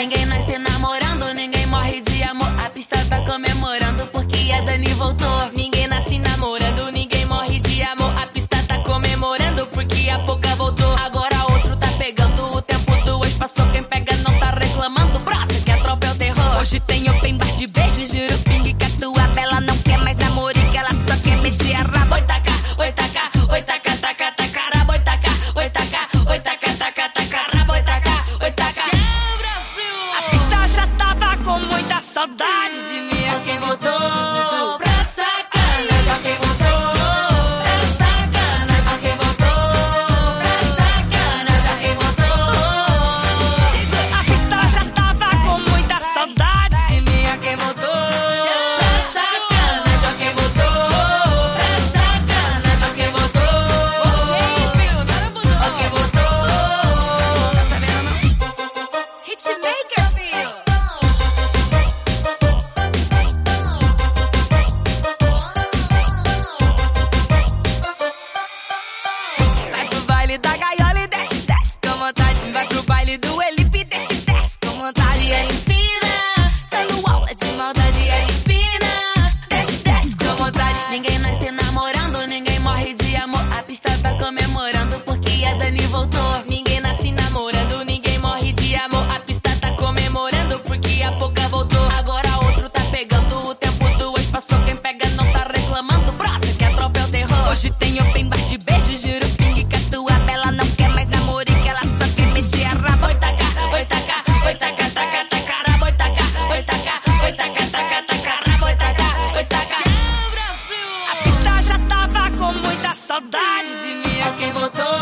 Ninguém nasce na saudade de mim. É quem votou Yeah. Saudade de mim. Ó quem votou